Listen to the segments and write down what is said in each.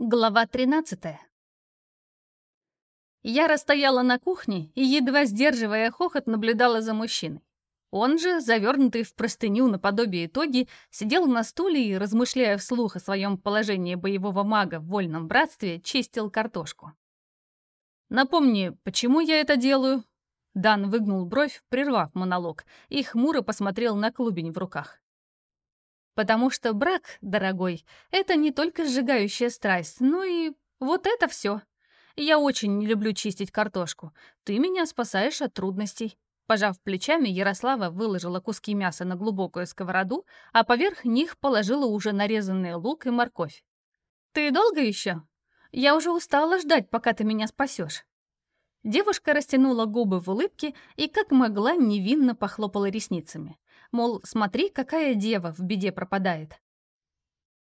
Глава 13 Я расстояла на кухне и, едва сдерживая хохот, наблюдала за мужчиной. Он же, завернутый в простыню наподобие итоги, сидел на стуле и, размышляя вслух о своем положении боевого мага в вольном братстве, чистил картошку. «Напомни, почему я это делаю?» Дан выгнул бровь, прервав монолог, и хмуро посмотрел на клубень в руках. Потому что брак, дорогой, это не только сжигающая страсть, но и вот это все. Я очень не люблю чистить картошку. Ты меня спасаешь от трудностей. Пожав плечами, Ярослава выложила куски мяса на глубокую сковороду, а поверх них положила уже нарезанный лук и морковь. «Ты долго еще? Я уже устала ждать, пока ты меня спасешь». Девушка растянула губы в улыбке и, как могла, невинно похлопала ресницами. Мол, смотри, какая дева в беде пропадает.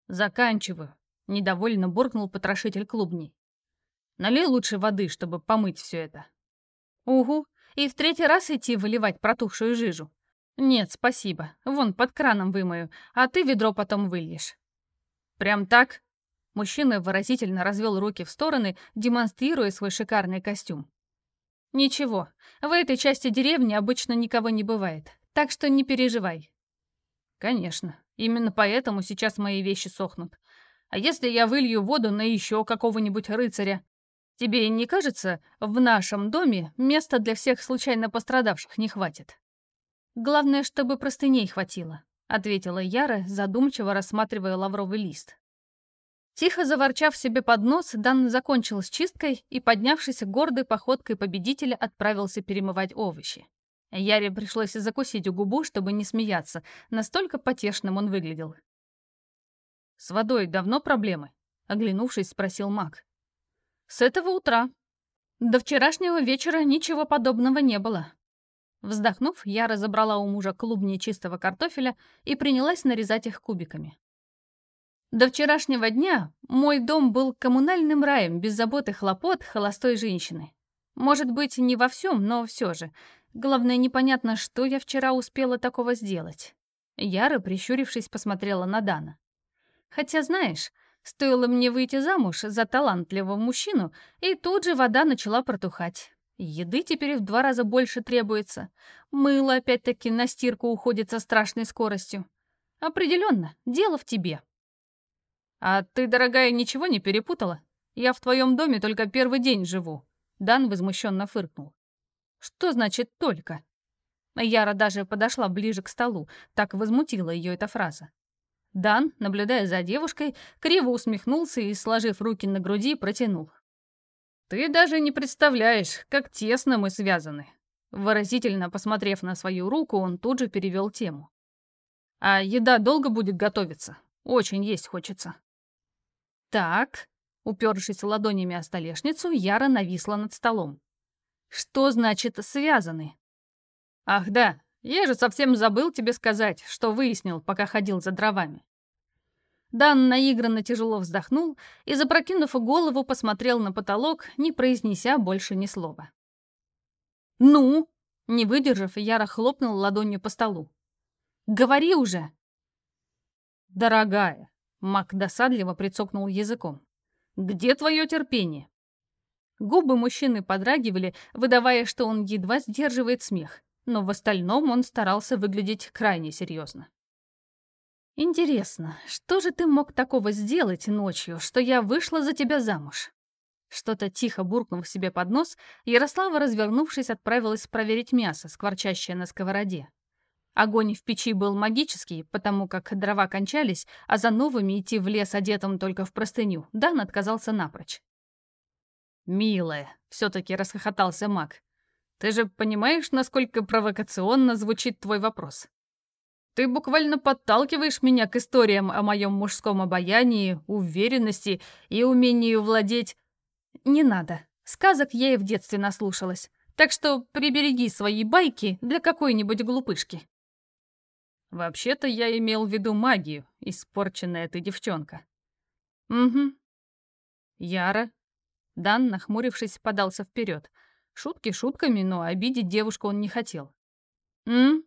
«Заканчиваю», — недовольно буркнул потрошитель клубней. «Налей лучше воды, чтобы помыть все это». «Угу, и в третий раз идти выливать протухшую жижу?» «Нет, спасибо. Вон, под краном вымою, а ты ведро потом выльешь». «Прям так?» Мужчина выразительно развел руки в стороны, демонстрируя свой шикарный костюм. «Ничего, в этой части деревни обычно никого не бывает. Так что не переживай». «Конечно. Именно поэтому сейчас мои вещи сохнут. А если я вылью воду на еще какого-нибудь рыцаря? Тебе не кажется, в нашем доме места для всех случайно пострадавших не хватит?» «Главное, чтобы простыней хватило», — ответила Яра, задумчиво рассматривая лавровый лист. Тихо заворчав себе под нос, Дан закончил с чисткой и, поднявшись гордой походкой победителя, отправился перемывать овощи. Яре пришлось закусить губу, чтобы не смеяться. Настолько потешным он выглядел. «С водой давно проблемы?» — оглянувшись, спросил маг. «С этого утра. До вчерашнего вечера ничего подобного не было». Вздохнув, я разобрала у мужа клубни чистого картофеля и принялась нарезать их кубиками. До вчерашнего дня мой дом был коммунальным раем без забот и хлопот холостой женщины. Может быть, не во всем, но все же. Главное, непонятно, что я вчера успела такого сделать. Яра, прищурившись, посмотрела на Дана. Хотя, знаешь, стоило мне выйти замуж за талантливого мужчину, и тут же вода начала протухать. Еды теперь в два раза больше требуется. Мыло опять-таки на стирку уходит со страшной скоростью. Определенно, дело в тебе. А ты, дорогая, ничего не перепутала? Я в твоем доме только первый день живу. Дан возмущенно фыркнул. Что значит «только»? Яра даже подошла ближе к столу, так возмутила ее эта фраза. Дан, наблюдая за девушкой, криво усмехнулся и, сложив руки на груди, протянул. «Ты даже не представляешь, как тесно мы связаны». Выразительно посмотрев на свою руку, он тут же перевел тему. «А еда долго будет готовиться? Очень есть хочется». «Так», упершись ладонями о столешницу, Яра нависла над столом. Что значит «связаны»? Ах да, я же совсем забыл тебе сказать, что выяснил, пока ходил за дровами. Дан наигранно тяжело вздохнул и, запрокинув голову, посмотрел на потолок, не произнеся больше ни слова. «Ну?» — не выдержав, Яра хлопнул ладонью по столу. «Говори уже!» «Дорогая!» — Мак досадливо прицокнул языком. «Где твое терпение? Губы мужчины подрагивали, выдавая, что он едва сдерживает смех, но в остальном он старался выглядеть крайне серьезно. «Интересно, что же ты мог такого сделать ночью, что я вышла за тебя замуж?» Что-то тихо буркнув себе под нос, Ярослава, развернувшись, отправилась проверить мясо, скворчащее на сковороде. Огонь в печи был магический, потому как дрова кончались, а за новыми идти в лес одетым только в простыню Дан отказался напрочь. «Милая», — все-таки расхохотался маг. «Ты же понимаешь, насколько провокационно звучит твой вопрос? Ты буквально подталкиваешь меня к историям о моем мужском обаянии, уверенности и умении владеть...» «Не надо. Сказок я и в детстве наслушалась. Так что прибереги свои байки для какой-нибудь глупышки». «Вообще-то я имел в виду магию, испорченная ты девчонка». «Угу». «Яра, Дан, нахмурившись, подался вперед. Шутки шутками, но обидеть девушку он не хотел. «М?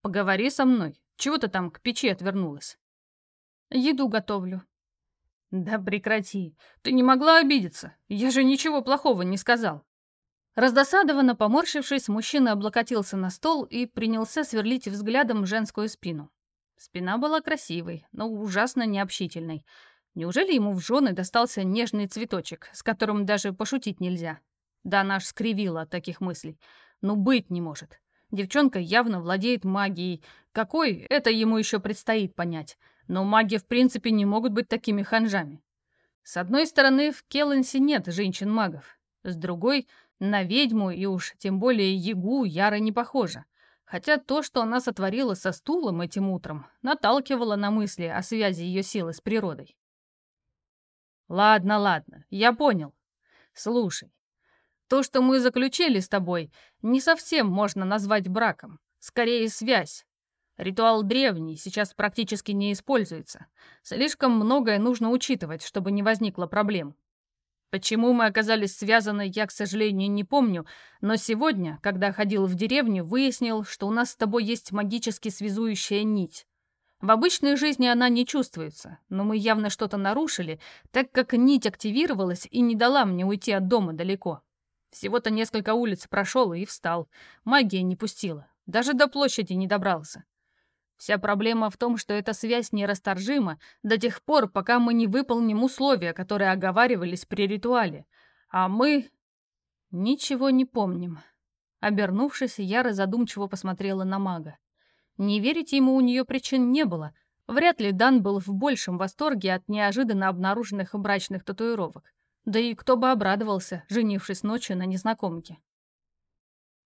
Поговори со мной. Чего ты там к печи отвернулась?» «Еду готовлю». «Да прекрати. Ты не могла обидеться. Я же ничего плохого не сказал». Раздосадованно поморщившись, мужчина облокотился на стол и принялся сверлить взглядом женскую спину. Спина была красивой, но ужасно необщительной. Неужели ему в жены достался нежный цветочек, с которым даже пошутить нельзя? Да наш скривила от таких мыслей. Ну, быть не может. Девчонка явно владеет магией. Какой, это ему еще предстоит понять. Но маги в принципе не могут быть такими ханжами. С одной стороны, в Келленсе нет женщин-магов. С другой, на ведьму и уж тем более Ягу Яра не похожа. Хотя то, что она сотворила со стулом этим утром, наталкивало на мысли о связи ее силы с природой. «Ладно, ладно, я понял. Слушай, то, что мы заключили с тобой, не совсем можно назвать браком. Скорее, связь. Ритуал древний, сейчас практически не используется. Слишком многое нужно учитывать, чтобы не возникло проблем. Почему мы оказались связаны, я, к сожалению, не помню, но сегодня, когда ходил в деревню, выяснил, что у нас с тобой есть магически связующая нить. В обычной жизни она не чувствуется, но мы явно что-то нарушили, так как нить активировалась и не дала мне уйти от дома далеко. Всего-то несколько улиц прошел и встал. Магия не пустила. Даже до площади не добрался. Вся проблема в том, что эта связь нерасторжима до тех пор, пока мы не выполним условия, которые оговаривались при ритуале. А мы... ничего не помним. Обернувшись, Яра задумчиво посмотрела на мага. Не верить ему у нее причин не было. Вряд ли Дан был в большем восторге от неожиданно обнаруженных брачных татуировок. Да и кто бы обрадовался, женившись ночью на незнакомке.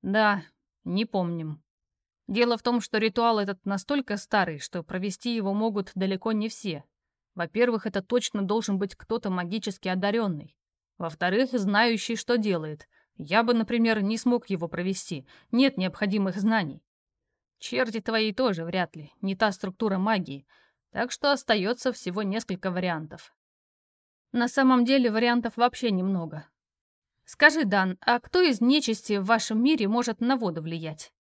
Да, не помним. Дело в том, что ритуал этот настолько старый, что провести его могут далеко не все. Во-первых, это точно должен быть кто-то магически одаренный. Во-вторых, знающий, что делает. Я бы, например, не смог его провести. Нет необходимых знаний. Черти твои тоже вряд ли. Не та структура магии. Так что остается всего несколько вариантов. На самом деле вариантов вообще немного. Скажи, Дан, а кто из нечисти в вашем мире может на воду влиять?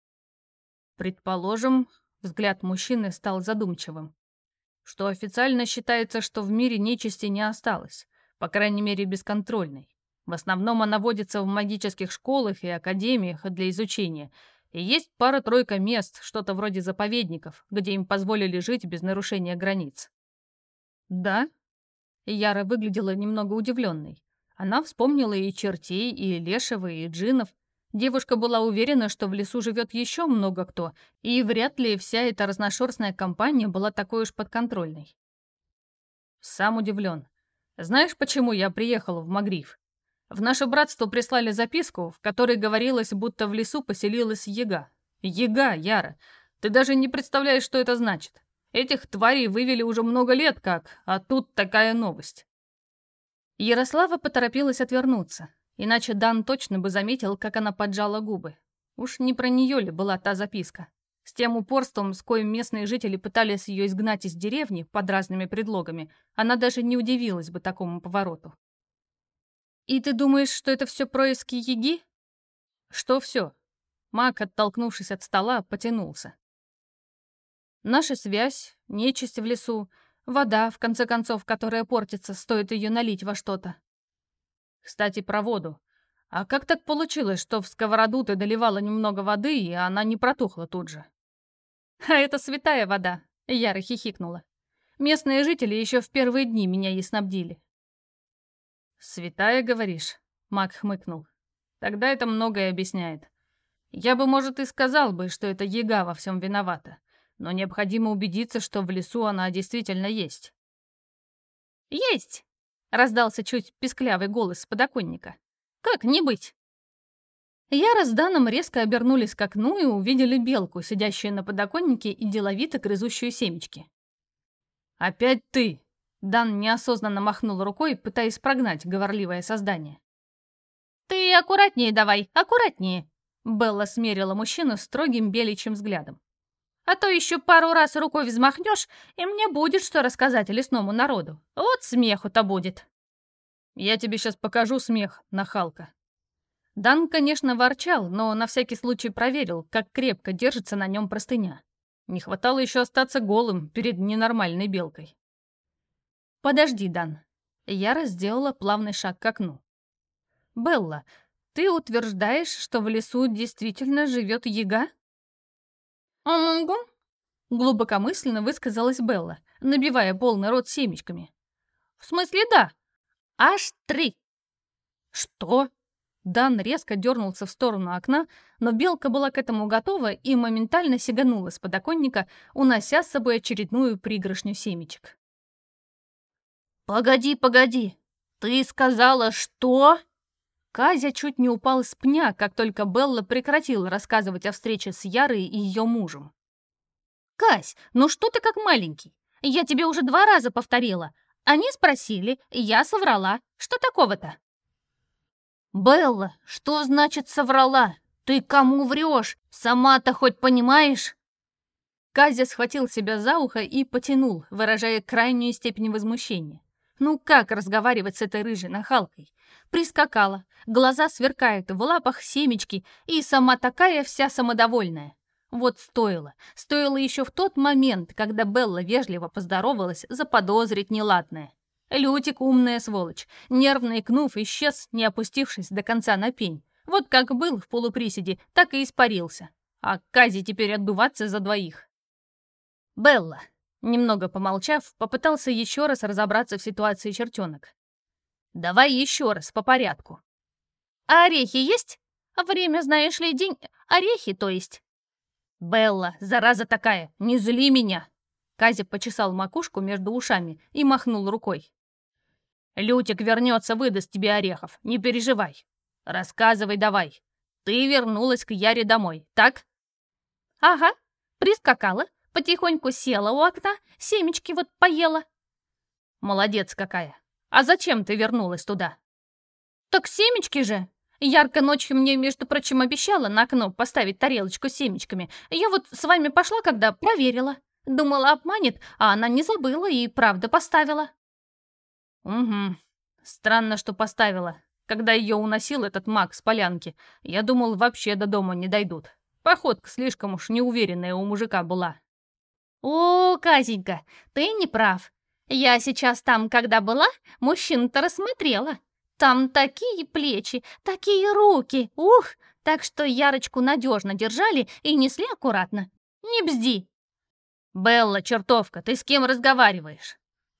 Предположим, взгляд мужчины стал задумчивым, что официально считается, что в мире нечисти не осталось, по крайней мере бесконтрольной. В основном она водится в магических школах и академиях для изучения, и есть пара-тройка мест, что-то вроде заповедников, где им позволили жить без нарушения границ. Да, Яра выглядела немного удивленной. Она вспомнила и чертей, и лешего, и джинов. Девушка была уверена, что в лесу живет еще много кто, и вряд ли вся эта разношерстная компания была такой уж подконтрольной. Сам удивлен. Знаешь, почему я приехал в Магриф? В наше братство прислали записку, в которой говорилось, будто в лесу поселилась яга. Яга, Яра. Ты даже не представляешь, что это значит. Этих тварей вывели уже много лет как, а тут такая новость. Ярослава поторопилась отвернуться, иначе Дан точно бы заметил, как она поджала губы. Уж не про нее ли была та записка? С тем упорством, с коим местные жители пытались ее изгнать из деревни под разными предлогами, она даже не удивилась бы такому повороту. «И ты думаешь, что это все происки Еги?» «Что все?» Мак, оттолкнувшись от стола, потянулся. Наша связь, нечисть в лесу, вода, в конце концов, которая портится, стоит ее налить во что-то. Кстати, про воду. А как так получилось, что в сковороду ты доливала немного воды, и она не протухла тут же? А это святая вода, Яра хихикнула. Местные жители еще в первые дни меня ей снабдили. «Святая, говоришь?» — Мак хмыкнул. «Тогда это многое объясняет. Я бы, может, и сказал бы, что это Ега во всем виновата но необходимо убедиться, что в лесу она действительно есть. «Есть!» — раздался чуть писклявый голос с подоконника. «Как не быть?» Яра с Даном резко обернулись к окну и увидели белку, сидящую на подоконнике и деловито грызущую семечки. «Опять ты!» — Дан неосознанно махнул рукой, пытаясь прогнать говорливое создание. «Ты аккуратнее давай, аккуратнее!» Белла смерила мужчину строгим беличьим взглядом. А то еще пару раз рукой взмахнешь, и мне будет что рассказать лесному народу. Вот смеху-то будет. Я тебе сейчас покажу смех, нахалка. Дан, конечно, ворчал, но на всякий случай проверил, как крепко держится на нем простыня. Не хватало еще остаться голым перед ненормальной белкой. «Подожди, Дан». Яра сделала плавный шаг к окну. «Белла, ты утверждаешь, что в лесу действительно живет яга?» «Амунгу?» Глубокомысленно высказалась Белла, набивая полный рот семечками. «В смысле да. Аж три». «Что?» Дан резко дернулся в сторону окна, но белка была к этому готова и моментально сиганула с подоконника, унося с собой очередную пригоршню семечек. «Погоди, погоди! Ты сказала, что?» Казя чуть не упал с пня, как только Белла прекратила рассказывать о встрече с Ярой и ее мужем. «Кась, ну что ты как маленький? Я тебе уже два раза повторила. Они спросили, я соврала. Что такого-то?» «Белла, что значит соврала? Ты кому врешь? Сама-то хоть понимаешь?» Казя схватил себя за ухо и потянул, выражая крайнюю степень возмущения. Ну как разговаривать с этой рыжей нахалкой? Прискакала, глаза сверкают, в лапах семечки, и сама такая вся самодовольная. Вот стоило, стоило еще в тот момент, когда Белла вежливо поздоровалась, заподозрить неладное. Лютик умная сволочь, нервно икнув, исчез, не опустившись до конца на пень. Вот как был в полуприседе, так и испарился. А Кази теперь отдуваться за двоих. Белла, немного помолчав, попытался еще раз разобраться в ситуации чертенок. Давай еще раз, по порядку. А орехи есть? Время, знаешь ли, день... Орехи, то есть? Белла, зараза такая, не зли меня. Казя почесал макушку между ушами и махнул рукой. Лютик вернется, выдаст тебе орехов, не переживай. Рассказывай давай. Ты вернулась к Яре домой, так? Ага, прискакала, потихоньку села у окна, семечки вот поела. Молодец какая. А зачем ты вернулась туда? Так семечки же. Ярко ночью мне, между прочим, обещала на окно поставить тарелочку с семечками. Я вот с вами пошла, когда проверила. Думала, обманет, а она не забыла и правда поставила. «Угу. Странно, что поставила. Когда ее уносил этот маг с полянки, я думал, вообще до дома не дойдут. Походка слишком уж неуверенная у мужика была». «О, Казенька, ты не прав. Я сейчас там, когда была, мужчин-то рассмотрела. Там такие плечи, такие руки, ух! Так что Ярочку надежно держали и несли аккуратно. Не бзди!» «Белла, чертовка, ты с кем разговариваешь?»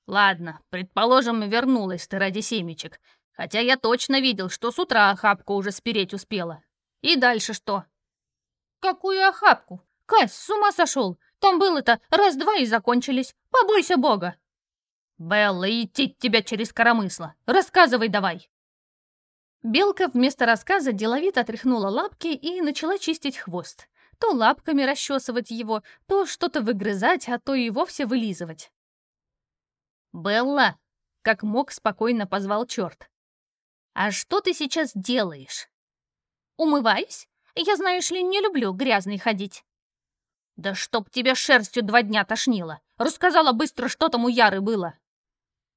Ладно, предположим, вернулась ты ради семечек. Хотя я точно видел, что с утра охапку уже спереть успела. И дальше что? Какую охапку? Кась, с ума сошел! Там было-то раз-два и закончились. Побойся бога. Белла, идти тебя через коромысло. Рассказывай давай. Белка вместо рассказа деловито отряхнула лапки и начала чистить хвост. То лапками расчесывать его, то что-то выгрызать, а то и вовсе вылизывать. «Белла!» — как мог спокойно позвал черт. «А что ты сейчас делаешь?» «Умываюсь. Я, знаешь ли, не люблю грязный ходить». «Да чтоб тебя шерстью два дня тошнило! Рассказала быстро, что там у Яры было!»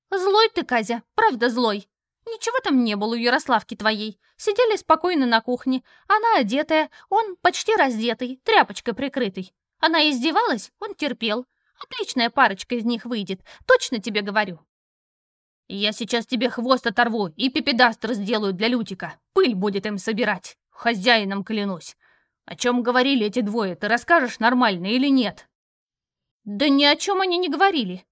«Злой ты, Казя, правда злой. Ничего там не было у Ярославки твоей. Сидели спокойно на кухне. Она одетая, он почти раздетый, тряпочкой прикрытый. Она издевалась, он терпел. Отличная парочка из них выйдет, точно тебе говорю. Я сейчас тебе хвост оторву и пипедастр сделаю для Лютика. Пыль будет им собирать. Хозяином клянусь. О чем говорили эти двое, ты расскажешь нормально или нет? Да ни о чем они не говорили.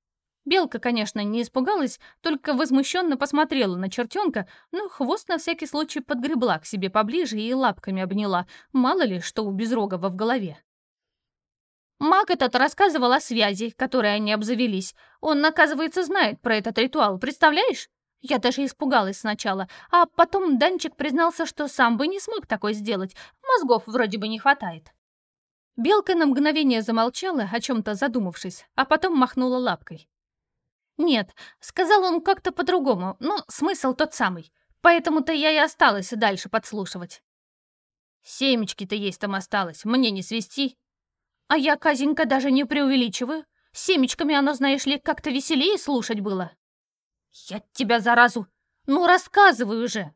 Белка, конечно, не испугалась, только возмущенно посмотрела на чертенка, но хвост на всякий случай подгребла к себе поближе и лапками обняла. Мало ли, что у Безрогова в голове. Маг этот рассказывал о связи, которой они обзавелись. Он, оказывается, знает про этот ритуал, представляешь? Я даже испугалась сначала, а потом Данчик признался, что сам бы не смог такое сделать. Мозгов вроде бы не хватает. Белка на мгновение замолчала, о чем-то задумавшись, а потом махнула лапкой. «Нет, сказал он как-то по-другому, но смысл тот самый. Поэтому-то я и осталась дальше подслушивать». «Семечки-то есть там осталось, мне не свести», а я, Казенька, даже не преувеличиваю. Семечками оно, знаешь ли, как-то веселее слушать было. Я тебя заразу! Ну, рассказывай уже!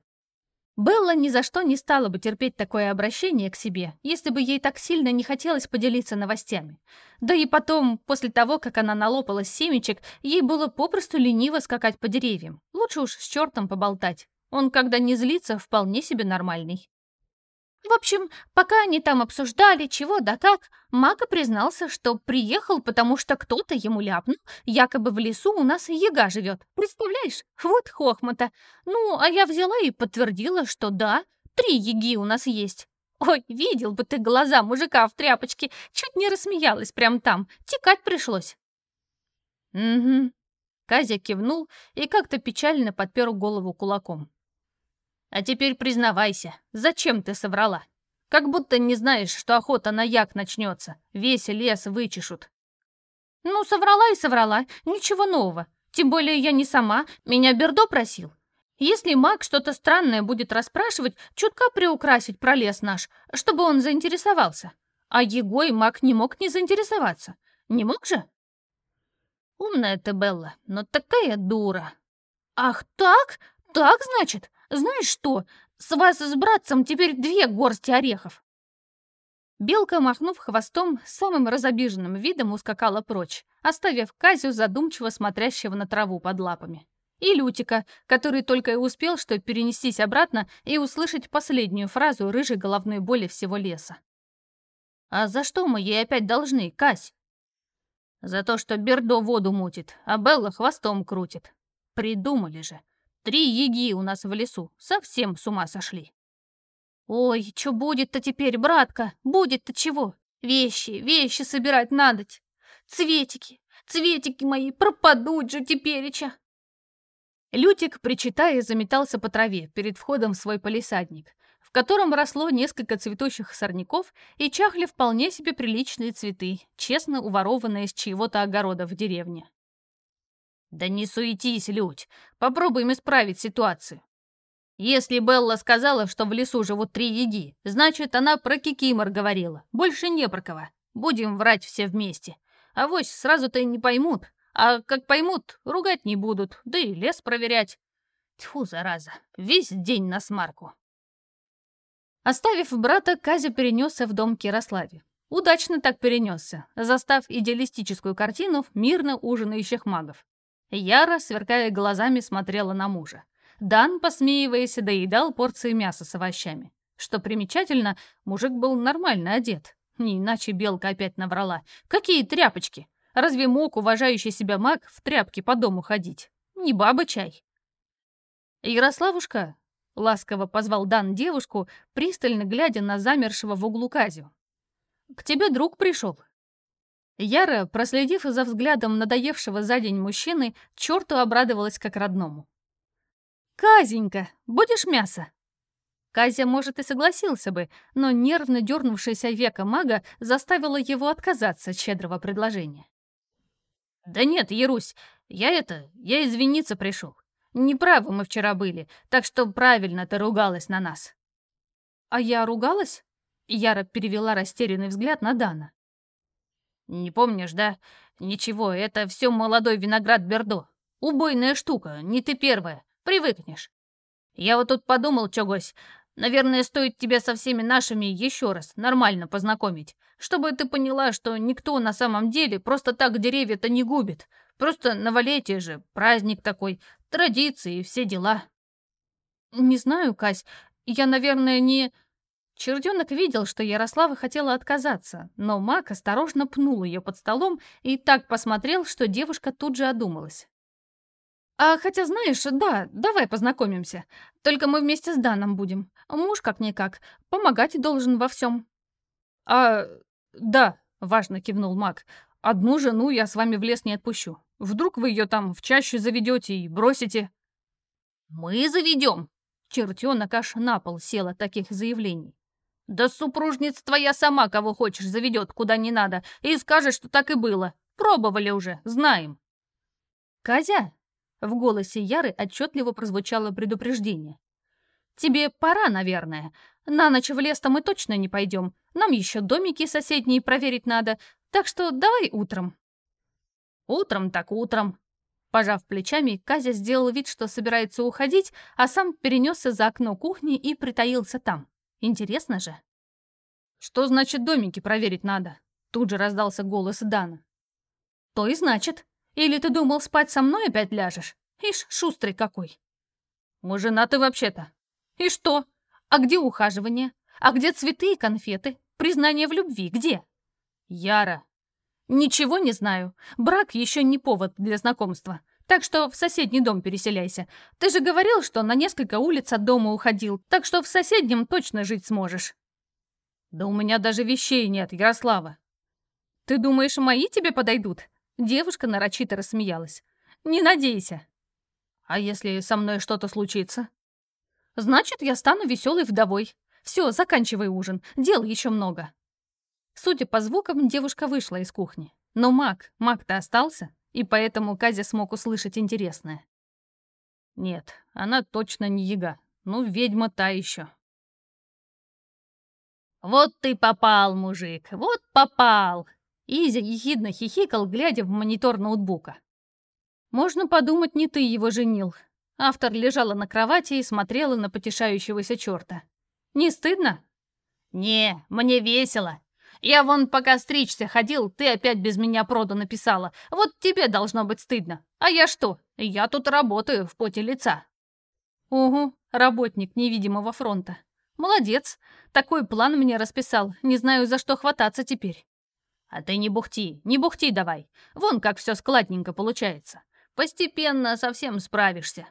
Белла ни за что не стала бы терпеть такое обращение к себе, если бы ей так сильно не хотелось поделиться новостями. Да и потом, после того, как она налопалась семечек, ей было попросту лениво скакать по деревьям. Лучше уж с чертом поболтать. Он, когда не злится, вполне себе нормальный. В общем, пока они там обсуждали, чего да как, Мака признался, что приехал, потому что кто-то ему ляпнул, якобы в лесу у нас яга живет. Представляешь? Вот хохмата. Ну, а я взяла и подтвердила, что да, три яги у нас есть. Ой, видел бы ты глаза мужика в тряпочке, чуть не рассмеялась прямо там, текать пришлось. Угу. Казя кивнул и как-то печально подпер голову кулаком. А теперь признавайся, зачем ты соврала? Как будто не знаешь, что охота на як начнется. Весь лес вычешут. Ну, соврала и соврала. Ничего нового. Тем более я не сама. Меня Бердо просил. Если маг что-то странное будет расспрашивать, чутка приукрасить про лес наш, чтобы он заинтересовался. А Егой маг не мог не заинтересоваться. Не мог же? Умная ты, Белла, но такая дура. Ах так? Так, значит? Знаешь что, с вас с братцем теперь две горсти орехов!» Белка, махнув хвостом, самым разобиженным видом ускакала прочь, оставив Казю задумчиво смотрящего на траву под лапами. И Лютика, который только и успел что перенестись обратно и услышать последнюю фразу рыжей головной боли всего леса. «А за что мы ей опять должны, Кась?» «За то, что Бердо воду мутит, а Белла хвостом крутит. Придумали же. Три еги у нас в лесу, совсем с ума сошли. Ой, что будет-то теперь, братка? Будет-то чего? Вещи, вещи собирать надоть. Цветики, цветики мои, пропадут же тепереча. Лютик, причитая, заметался по траве перед входом в свой полисадник, в котором росло несколько цветущих сорняков и чахли вполне себе приличные цветы, честно уворованные с чьего-то огорода в деревне. «Да не суетись, Людь, попробуем исправить ситуацию. Если Белла сказала, что в лесу живут три еги, значит, она про Кикимор говорила, больше не про кого. Будем врать все вместе. А вось сразу-то не поймут, а как поймут, ругать не будут, да и лес проверять. Тьфу, зараза, весь день на смарку». Оставив брата, Казя перенесся в дом Кирославе. Удачно так перенесся, застав идеалистическую картину мирно ужинающих магов. Яра, сверкая глазами, смотрела на мужа. Дан, посмеиваясь, доедал порции мяса с овощами. Что примечательно, мужик был нормально одет. Не иначе Белка опять наврала. Какие тряпочки? Разве мог уважающий себя маг в тряпке по дому ходить? Не баба чай. «Ярославушка», — ласково позвал Дан девушку, пристально глядя на замершего в углу Казю. «К тебе друг пришел. Яра, проследив за взглядом надоевшего за день мужчины, черту обрадовалась как родному. «Казенька, будешь мясо?» Казя, может, и согласился бы, но нервно дернувшаяся века мага заставила его отказаться от щедрого предложения. «Да нет, Ярусь, я это, я извиниться пришел. Неправы мы вчера были, так что правильно ты ругалась на нас». «А я ругалась?» Яра перевела растерянный взгляд на Дана. «Не помнишь, да? Ничего, это все молодой виноград Бердо. Убойная штука, не ты первая. Привыкнешь. Я вот тут подумал, чогось. Наверное, стоит тебя со всеми нашими еще раз нормально познакомить, чтобы ты поняла, что никто на самом деле просто так деревья-то не губит. Просто новолетие же, праздник такой, традиции и все дела». «Не знаю, Кась, я, наверное, не...» Черденок видел, что Ярослава хотела отказаться, но маг осторожно пнул ее под столом и так посмотрел, что девушка тут же одумалась. «А хотя, знаешь, да, давай познакомимся. Только мы вместе с Даном будем. Муж как-никак, помогать должен во всем». «А, да», — важно кивнул маг, — «одну жену я с вами в лес не отпущу. Вдруг вы ее там в чаще заведете и бросите?» «Мы заведем!» Чертенок аж на пол сел от таких заявлений. Да супружница твоя сама кого хочешь заведет, куда не надо, и скажет, что так и было. Пробовали уже, знаем. Казя? В голосе Яры отчетливо прозвучало предупреждение. «Тебе пора, наверное. На ночь в лес-то мы точно не пойдем. Нам еще домики соседние проверить надо, так что давай утром». «Утром так утром». Пожав плечами, Казя сделал вид, что собирается уходить, а сам перенесся за окно кухни и притаился там. Интересно же. «Что значит домики проверить надо?» Тут же раздался голос Дана. «То и значит. Или ты думал, спать со мной опять ляжешь? Ишь, шустрый какой!» «Мы женаты вообще-то». «И что? А где ухаживание? А где цветы и конфеты? Признание в любви где?» «Яра». «Ничего не знаю. Брак еще не повод для знакомства. Так что в соседний дом переселяйся. Ты же говорил, что на несколько улиц от дома уходил, так что в соседнем точно жить сможешь». «Да у меня даже вещей нет, Ярослава». «Ты думаешь, мои тебе подойдут?» Девушка нарочито рассмеялась. «Не надейся». «А если со мной что-то случится?» «Значит, я стану веселой вдовой. Все, заканчивай ужин, дел еще много». Судя по звукам, девушка вышла из кухни. Но маг, маг-то остался, и поэтому Казя смог услышать интересное. Нет, она точно не яга. Ну, ведьма та еще. «Вот ты попал, мужик, вот попал!» Изя ехидно хихикал, глядя в монитор ноутбука. «Можно подумать, не ты его женил». Автор лежала на кровати и смотрела на потешающегося черта. «Не стыдно?» «Не, мне весело. Я вон пока стричься ходил, ты опять без меня прода написала. Вот тебе должно быть стыдно. А я что? Я тут работаю в поте лица». «Угу, работник невидимого фронта. Молодец. Такой план мне расписал. Не знаю, за что хвататься теперь». «А ты не бухти, не бухти давай. Вон как все складненько получается. Постепенно совсем справишься».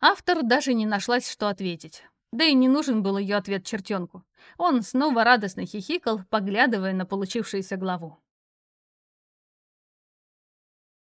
Автор даже не нашлась, что ответить. Да и не нужен был ее ответ чертенку. Он снова радостно хихикал, поглядывая на получившуюся главу.